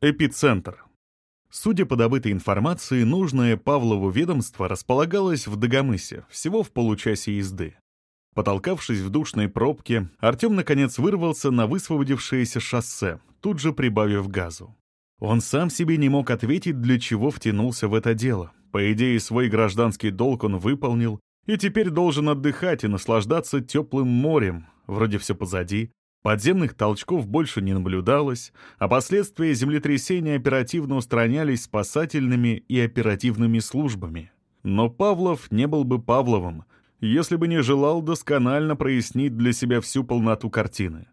Эпицентр. Судя по добытой информации, нужное Павлову ведомство располагалось в Дагомысе, всего в получасе езды. Потолкавшись в душной пробке, Артем наконец вырвался на высвободившееся шоссе, тут же прибавив газу. Он сам себе не мог ответить, для чего втянулся в это дело. По идее, свой гражданский долг он выполнил, и теперь должен отдыхать и наслаждаться теплым морем. Вроде все позади, Подземных толчков больше не наблюдалось, а последствия землетрясения оперативно устранялись спасательными и оперативными службами. Но Павлов не был бы Павловым, если бы не желал досконально прояснить для себя всю полноту картины.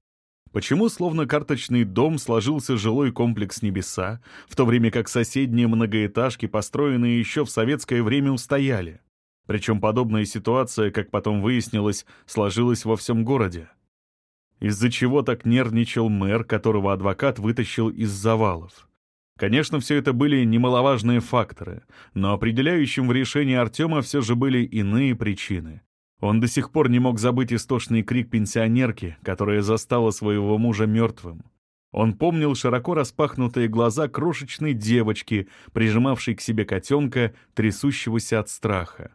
Почему словно карточный дом сложился жилой комплекс «Небеса», в то время как соседние многоэтажки, построенные еще в советское время, устояли? Причем подобная ситуация, как потом выяснилось, сложилась во всем городе. Из-за чего так нервничал мэр, которого адвокат вытащил из завалов. Конечно, все это были немаловажные факторы, но определяющим в решении Артема все же были иные причины. Он до сих пор не мог забыть истошный крик пенсионерки, которая застала своего мужа мертвым. Он помнил широко распахнутые глаза крошечной девочки, прижимавшей к себе котенка, трясущегося от страха.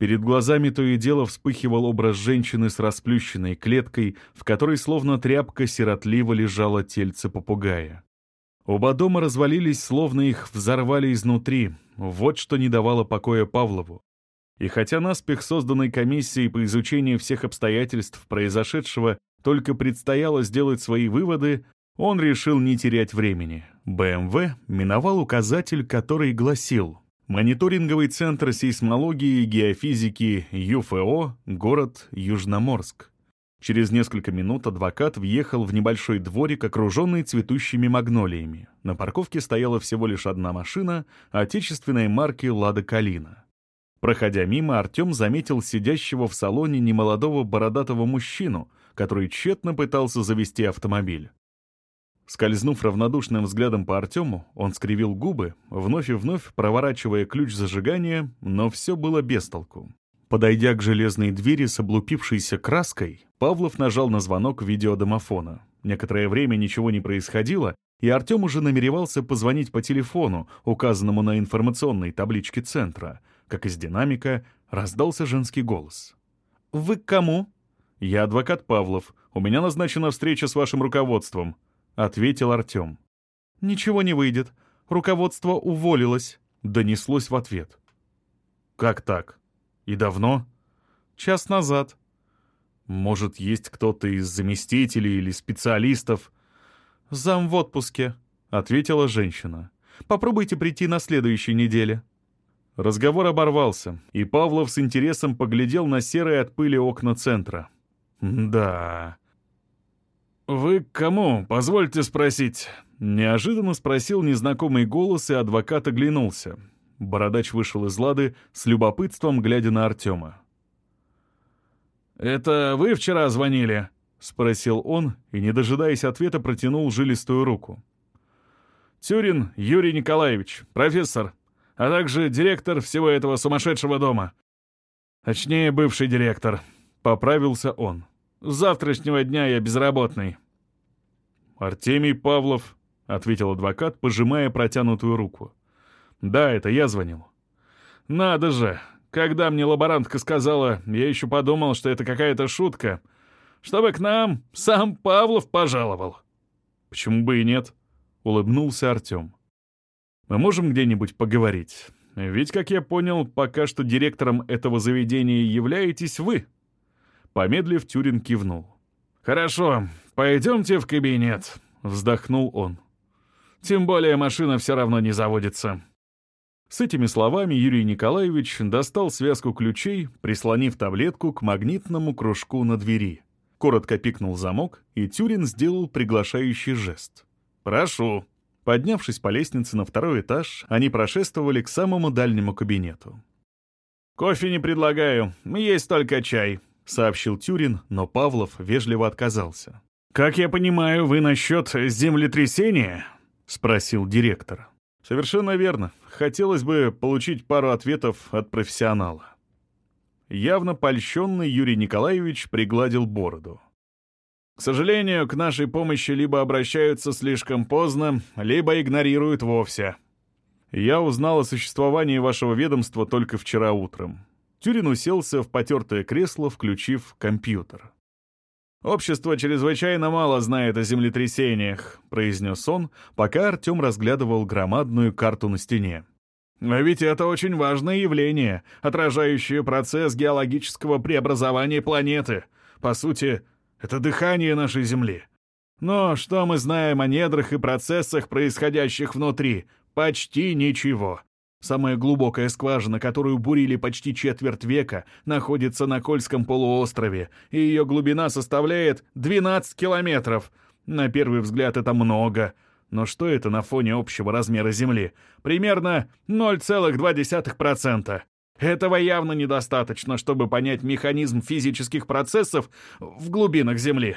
Перед глазами то и дело вспыхивал образ женщины с расплющенной клеткой, в которой словно тряпка сиротливо лежало тельце попугая. Оба дома развалились, словно их взорвали изнутри. Вот что не давало покоя Павлову. И хотя наспех созданной комиссией по изучению всех обстоятельств произошедшего только предстояло сделать свои выводы, он решил не терять времени. БМВ миновал указатель, который гласил Мониторинговый центр сейсмологии и геофизики ЮФО, город Южноморск. Через несколько минут адвокат въехал в небольшой дворик, окруженный цветущими магнолиями. На парковке стояла всего лишь одна машина, отечественной марки «Лада Калина». Проходя мимо, Артем заметил сидящего в салоне немолодого бородатого мужчину, который тщетно пытался завести автомобиль. Скользнув равнодушным взглядом по Артему, он скривил губы, вновь и вновь проворачивая ключ зажигания, но все было без толку. Подойдя к железной двери с облупившейся краской, Павлов нажал на звонок видеодомофона. Некоторое время ничего не происходило, и Артем уже намеревался позвонить по телефону, указанному на информационной табличке центра, как из динамика раздался женский голос. «Вы к кому?» «Я адвокат Павлов. У меня назначена встреча с вашим руководством», — ответил Артем. «Ничего не выйдет. Руководство уволилось», — донеслось в ответ. «Как так? И давно?» «Час назад». «Может, есть кто-то из заместителей или специалистов?» «Зам в отпуске», — ответила женщина. «Попробуйте прийти на следующей неделе». Разговор оборвался, и Павлов с интересом поглядел на серые от пыли окна центра. «Да, «Вы к кому? Позвольте спросить». Неожиданно спросил незнакомый голос, и адвокат оглянулся. Бородач вышел из лады с любопытством, глядя на Артема. «Это вы вчера звонили?» — спросил он, и, не дожидаясь ответа, протянул жилистую руку. «Тюрин Юрий Николаевич, профессор, а также директор всего этого сумасшедшего дома. Точнее, бывший директор», — поправился он. С завтрашнего дня я безработный». «Артемий Павлов», — ответил адвокат, пожимая протянутую руку. «Да, это я звонил». «Надо же! Когда мне лаборантка сказала, я еще подумал, что это какая-то шутка. Чтобы к нам сам Павлов пожаловал». «Почему бы и нет?» — улыбнулся Артем. «Мы можем где-нибудь поговорить? Ведь, как я понял, пока что директором этого заведения являетесь вы». Помедлив, Тюрин кивнул. «Хорошо, пойдемте в кабинет», — вздохнул он. «Тем более машина все равно не заводится». С этими словами Юрий Николаевич достал связку ключей, прислонив таблетку к магнитному кружку на двери. Коротко пикнул замок, и Тюрин сделал приглашающий жест. «Прошу». Поднявшись по лестнице на второй этаж, они прошествовали к самому дальнему кабинету. «Кофе не предлагаю, есть только чай», — сообщил Тюрин, но Павлов вежливо отказался. «Как я понимаю, вы насчет землетрясения?» — спросил директор. «Совершенно верно. Хотелось бы получить пару ответов от профессионала». Явно польщенный Юрий Николаевич пригладил бороду. К сожалению, к нашей помощи либо обращаются слишком поздно, либо игнорируют вовсе. Я узнал о существовании вашего ведомства только вчера утром. Тюрин уселся в потертое кресло, включив компьютер. «Общество чрезвычайно мало знает о землетрясениях», — произнес он, пока Артем разглядывал громадную карту на стене. «А ведь это очень важное явление, отражающее процесс геологического преобразования планеты. По сути, это дыхание нашей Земли. Но что мы знаем о недрах и процессах, происходящих внутри? Почти ничего. Самая глубокая скважина, которую бурили почти четверть века, находится на Кольском полуострове, и ее глубина составляет 12 километров. На первый взгляд это много. Но что это на фоне общего размера Земли? Примерно 0,2%. Этого явно недостаточно, чтобы понять механизм физических процессов в глубинах Земли.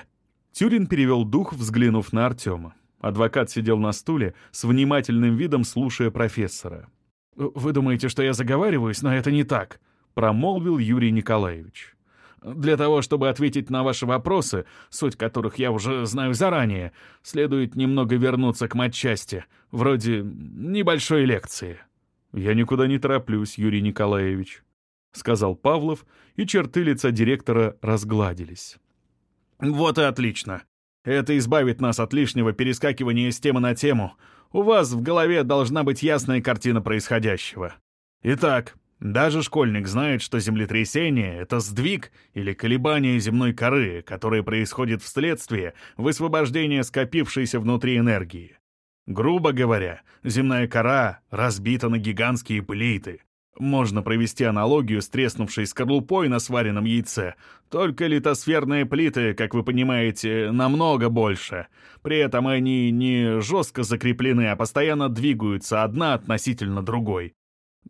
Тюрин перевел дух, взглянув на Артема. Адвокат сидел на стуле, с внимательным видом слушая профессора. «Вы думаете, что я заговариваюсь, но это не так», — промолвил Юрий Николаевич. «Для того, чтобы ответить на ваши вопросы, суть которых я уже знаю заранее, следует немного вернуться к матчасти, вроде небольшой лекции». «Я никуда не тороплюсь, Юрий Николаевич», — сказал Павлов, и черты лица директора разгладились. «Вот и отлично. Это избавит нас от лишнего перескакивания с темы на тему, у вас в голове должна быть ясная картина происходящего. Итак, даже школьник знает, что землетрясение — это сдвиг или колебание земной коры, которое происходит вследствие высвобождения скопившейся внутри энергии. Грубо говоря, земная кора разбита на гигантские плиты, можно провести аналогию с треснувшей скорлупой на сваренном яйце. Только литосферные плиты, как вы понимаете, намного больше. При этом они не жестко закреплены, а постоянно двигаются одна относительно другой.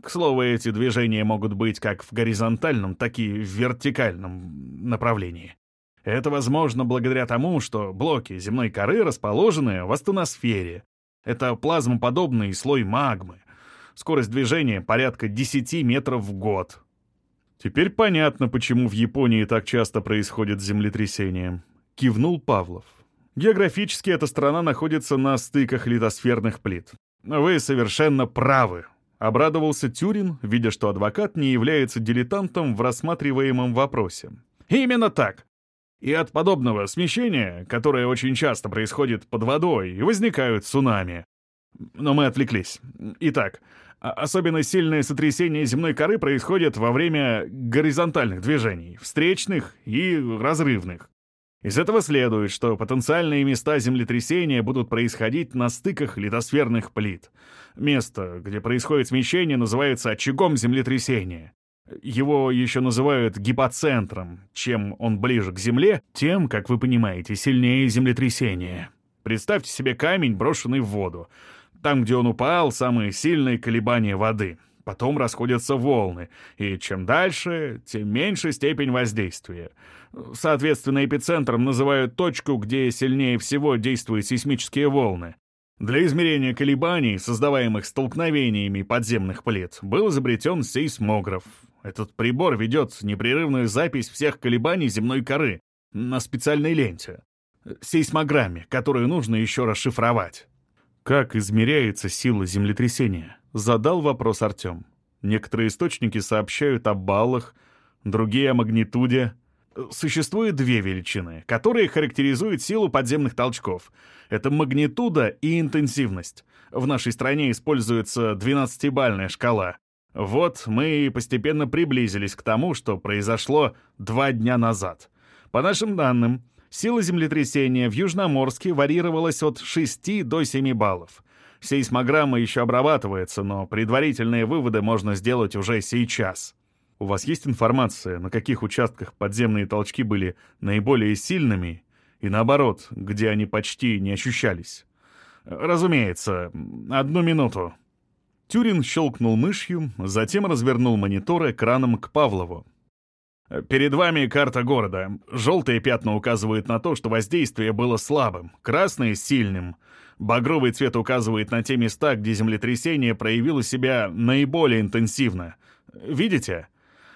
К слову, эти движения могут быть как в горизонтальном, так и в вертикальном направлении. Это возможно благодаря тому, что блоки земной коры расположены в астеносфере. Это плазмоподобный слой магмы. Скорость движения порядка 10 метров в год. Теперь понятно, почему в Японии так часто происходит землетрясение. Кивнул Павлов. Географически эта страна находится на стыках литосферных плит. Вы совершенно правы. Обрадовался Тюрин, видя, что адвокат не является дилетантом в рассматриваемом вопросе. Именно так. И от подобного смещения, которое очень часто происходит под водой, возникают цунами. Но мы отвлеклись. Итак, а особенно сильное сотрясение земной коры происходит во время горизонтальных движений, встречных и разрывных. Из этого следует, что потенциальные места землетрясения будут происходить на стыках литосферных плит. Место, где происходит смещение, называется очагом землетрясения. Его еще называют гипоцентром. Чем он ближе к Земле, тем, как вы понимаете, сильнее землетрясение. Представьте себе камень, брошенный в воду. Там, где он упал, самые сильные колебания воды. Потом расходятся волны, и чем дальше, тем меньше степень воздействия. Соответственно, эпицентром называют точку, где сильнее всего действуют сейсмические волны. Для измерения колебаний, создаваемых столкновениями подземных плит, был изобретен сейсмограф. Этот прибор ведет непрерывную запись всех колебаний земной коры на специальной ленте — сейсмограмме, которую нужно еще расшифровать. «Как измеряется сила землетрясения?» — задал вопрос Артем. Некоторые источники сообщают о баллах, другие — о магнитуде. Существует две величины, которые характеризуют силу подземных толчков. Это магнитуда и интенсивность. В нашей стране используется 12-бальная шкала. Вот мы постепенно приблизились к тому, что произошло два дня назад. По нашим данным, Сила землетрясения в Южноморске варьировалась от 6 до 7 баллов. Сейсмограмма еще обрабатывается, но предварительные выводы можно сделать уже сейчас. У вас есть информация, на каких участках подземные толчки были наиболее сильными, и наоборот, где они почти не ощущались? Разумеется. Одну минуту. Тюрин щелкнул мышью, затем развернул монитор экраном к Павлову. Перед вами карта города. Желтые пятна указывают на то, что воздействие было слабым, красные — сильным. Багровый цвет указывает на те места, где землетрясение проявило себя наиболее интенсивно. Видите?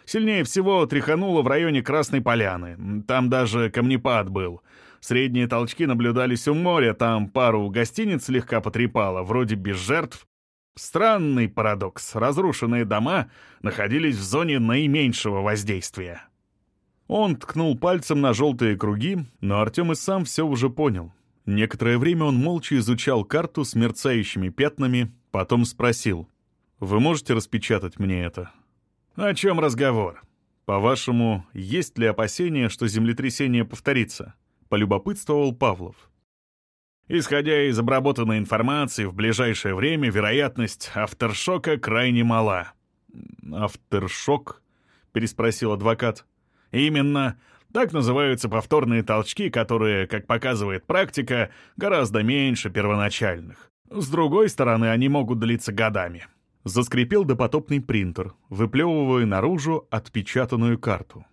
Сильнее всего тряхануло в районе Красной Поляны. Там даже камнепад был. Средние толчки наблюдались у моря, там пару гостиниц слегка потрепало, вроде без жертв. Странный парадокс. Разрушенные дома находились в зоне наименьшего воздействия. Он ткнул пальцем на желтые круги, но Артем и сам все уже понял. Некоторое время он молча изучал карту с мерцающими пятнами, потом спросил. «Вы можете распечатать мне это?» «О чем разговор?» «По-вашему, есть ли опасения, что землетрясение повторится?» — полюбопытствовал Павлов. Исходя из обработанной информации, в ближайшее время вероятность авторшока крайне мала. «Авторшок?» — переспросил адвокат. «Именно. Так называются повторные толчки, которые, как показывает практика, гораздо меньше первоначальных. С другой стороны, они могут длиться годами. Заскрипел допотопный принтер, выплевывая наружу отпечатанную карту.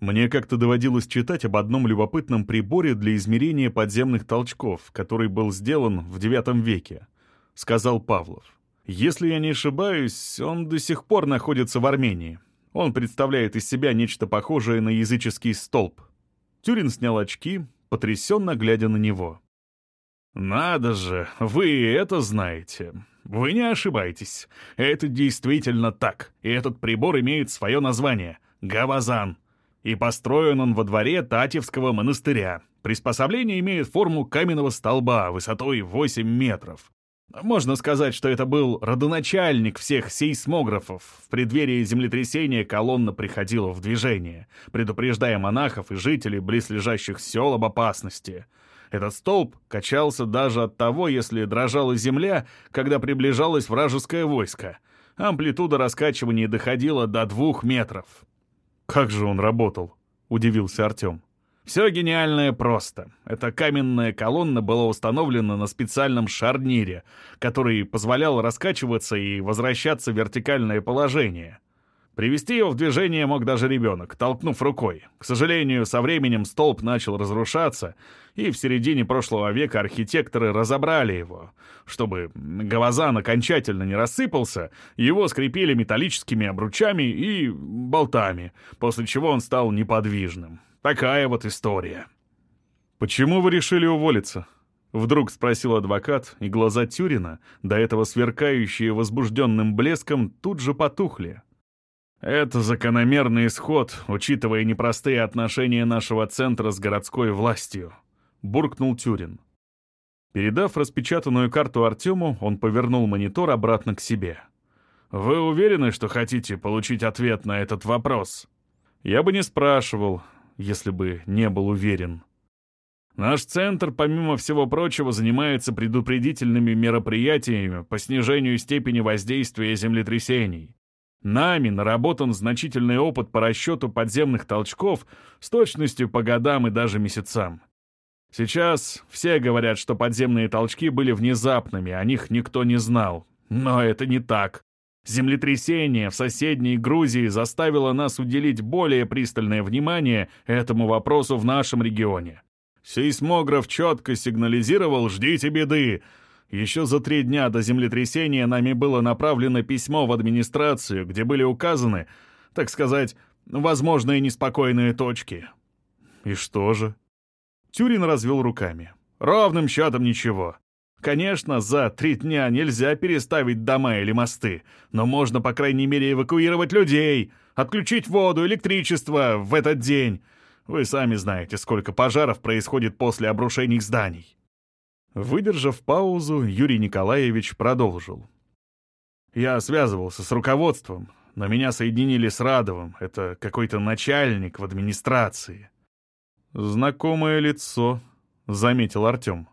Мне как-то доводилось читать об одном любопытном приборе для измерения подземных толчков, который был сделан в IX веке, — сказал Павлов. Если я не ошибаюсь, он до сих пор находится в Армении. Он представляет из себя нечто похожее на языческий столб. Тюрин снял очки, потрясенно глядя на него. «Надо же, вы это знаете. Вы не ошибаетесь. Это действительно так. И этот прибор имеет свое название — Гавазан. И построен он во дворе Татьевского монастыря. Приспособление имеет форму каменного столба высотой 8 метров. Можно сказать, что это был родоначальник всех сейсмографов. В преддверии землетрясения колонна приходила в движение, предупреждая монахов и жителей близлежащих сел об опасности. Этот столб качался даже от того, если дрожала земля, когда приближалось вражеское войско. Амплитуда раскачивания доходила до двух метров. «Как же он работал?» — удивился Артем. Все гениальное просто. Эта каменная колонна была установлена на специальном шарнире, который позволял раскачиваться и возвращаться в вертикальное положение. Привести его в движение мог даже ребенок, толкнув рукой. К сожалению, со временем столб начал разрушаться, и в середине прошлого века архитекторы разобрали его. Чтобы гавазан окончательно не рассыпался, его скрепили металлическими обручами и болтами, после чего он стал неподвижным. Такая вот история. «Почему вы решили уволиться?» Вдруг спросил адвокат, и глаза Тюрина, до этого сверкающие возбужденным блеском, тут же потухли. «Это закономерный исход, учитывая непростые отношения нашего центра с городской властью», — буркнул Тюрин. Передав распечатанную карту Артему, он повернул монитор обратно к себе. «Вы уверены, что хотите получить ответ на этот вопрос?» «Я бы не спрашивал, если бы не был уверен. Наш центр, помимо всего прочего, занимается предупредительными мероприятиями по снижению степени воздействия землетрясений. Нами наработан значительный опыт по расчету подземных толчков с точностью по годам и даже месяцам. Сейчас все говорят, что подземные толчки были внезапными, о них никто не знал. Но это не так. Землетрясение в соседней Грузии заставило нас уделить более пристальное внимание этому вопросу в нашем регионе. Сейсмограф четко сигнализировал «Ждите беды!». Еще за три дня до землетрясения нами было направлено письмо в администрацию, где были указаны, так сказать, возможные неспокойные точки. И что же? Тюрин развел руками. Ровным счетом ничего. Конечно, за три дня нельзя переставить дома или мосты, но можно, по крайней мере, эвакуировать людей, отключить воду, электричество в этот день. Вы сами знаете, сколько пожаров происходит после обрушений зданий. Выдержав паузу, Юрий Николаевич продолжил. «Я связывался с руководством, но меня соединили с Радовым. Это какой-то начальник в администрации». «Знакомое лицо», — заметил Артем.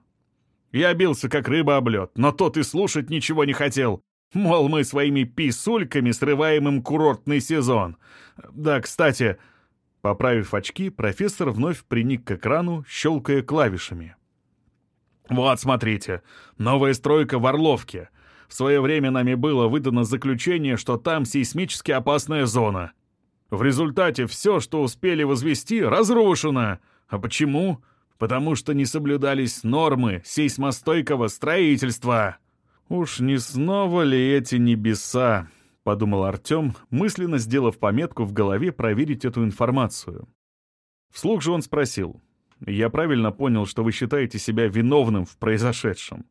Я бился как рыба об лед, но тот и слушать ничего не хотел. Мол, мы своими писульками срываем им курортный сезон. Да, кстати... Поправив очки, профессор вновь приник к экрану, щелкая клавишами. «Вот, смотрите, новая стройка в Орловке. В свое время нами было выдано заключение, что там сейсмически опасная зона. В результате все, что успели возвести, разрушено. А почему? Потому что не соблюдались нормы сейсмостойкого строительства. «Уж не снова ли эти небеса?» — подумал Артем, мысленно сделав пометку в голове проверить эту информацию. Вслух же он спросил. Я правильно понял, что вы считаете себя виновным в произошедшем.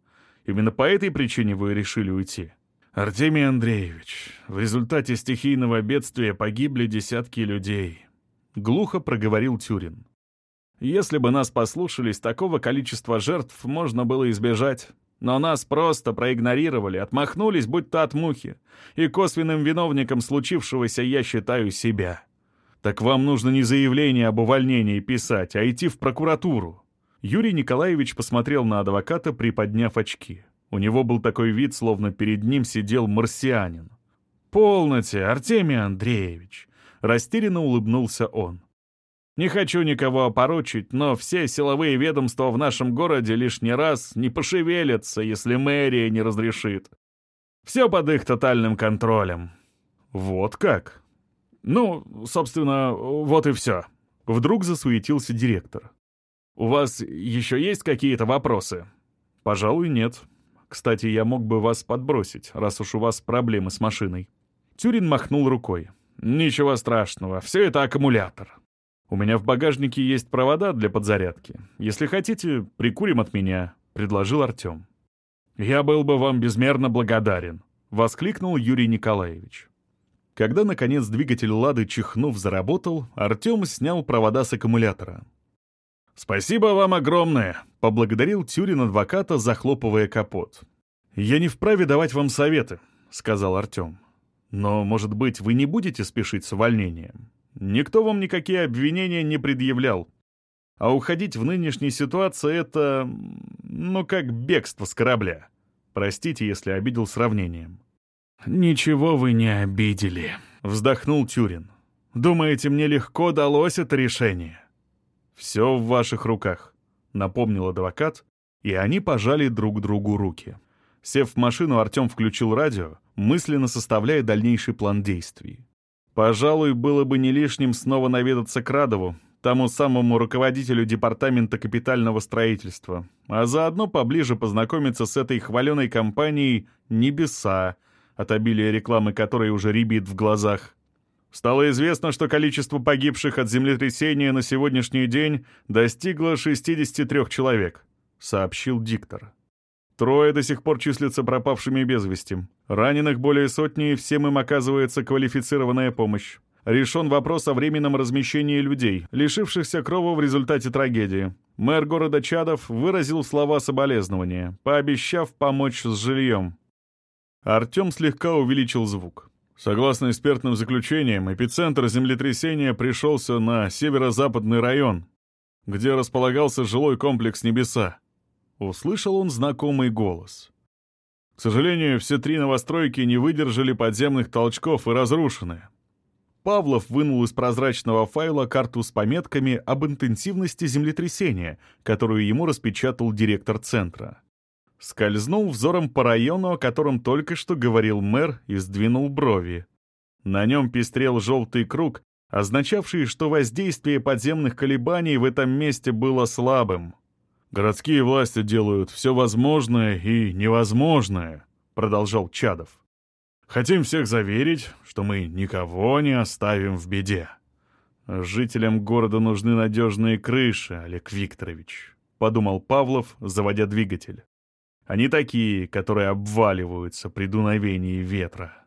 Именно по этой причине вы решили уйти. Артемий Андреевич, в результате стихийного бедствия погибли десятки людей. Глухо проговорил Тюрин. Если бы нас послушались, такого количества жертв можно было избежать. Но нас просто проигнорировали, отмахнулись, будто от мухи. И косвенным виновником случившегося я считаю себя. Так вам нужно не заявление об увольнении писать, а идти в прокуратуру. Юрий Николаевич посмотрел на адвоката, приподняв очки. У него был такой вид, словно перед ним сидел марсианин. «Полноте, Артемий Андреевич!» Растерянно улыбнулся он. Не хочу никого опорочить, но все силовые ведомства в нашем городе лишний раз не пошевелятся, если мэрия не разрешит. Все под их тотальным контролем. Вот как? Ну, собственно, вот и все. Вдруг засуетился директор. У вас еще есть какие-то вопросы? Пожалуй, нет. Кстати, я мог бы вас подбросить, раз уж у вас проблемы с машиной. Тюрин махнул рукой. Ничего страшного, все это аккумулятор. У меня в багажнике есть провода для подзарядки. Если хотите, прикурим от меня», — предложил Артем. «Я был бы вам безмерно благодарен», — воскликнул Юрий Николаевич. Когда, наконец, двигатель «Лады», чихнув, заработал, Артем снял провода с аккумулятора. «Спасибо вам огромное», — поблагодарил Тюрин адвоката, захлопывая капот. «Я не вправе давать вам советы», — сказал Артем. «Но, может быть, вы не будете спешить с увольнением? Никто вам никакие обвинения не предъявлял. А уходить в нынешней ситуации — это... ну, как бегство с корабля. Простите, если обидел сравнением. «Ничего вы не обидели», — вздохнул Тюрин. «Думаете, мне легко далось это решение?» «Все в ваших руках», — напомнил адвокат, и они пожали друг другу руки. Сев в машину, Артем включил радио, мысленно составляя дальнейший план действий. Пожалуй, было бы не лишним снова наведаться к Радову, тому самому руководителю департамента капитального строительства, а заодно поближе познакомиться с этой хваленой компанией «Небеса», от обилия рекламы которой уже рябит в глазах. Стало известно, что количество погибших от землетрясения на сегодняшний день достигло 63 человек, сообщил диктор. Трое до сих пор числятся пропавшими без вести. Раненых более сотни, и всем им оказывается квалифицированная помощь. Решен вопрос о временном размещении людей, лишившихся крова в результате трагедии. Мэр города Чадов выразил слова соболезнования, пообещав помочь с жильем. Артем слегка увеличил звук. Согласно экспертным заключениям, эпицентр землетрясения пришелся на северо-западный район, где располагался жилой комплекс «Небеса». Услышал он знакомый голос. К сожалению, все три новостройки не выдержали подземных толчков и разрушены. Павлов вынул из прозрачного файла карту с пометками об интенсивности землетрясения, которую ему распечатал директор центра. Скользнул взором по району, о котором только что говорил мэр, и сдвинул брови. На нем пестрел желтый круг, означавший, что воздействие подземных колебаний в этом месте было слабым. «Городские власти делают все возможное и невозможное», — продолжал Чадов. «Хотим всех заверить, что мы никого не оставим в беде. Жителям города нужны надежные крыши, Олег Викторович», — подумал Павлов, заводя двигатель. «Они такие, которые обваливаются при дуновении ветра».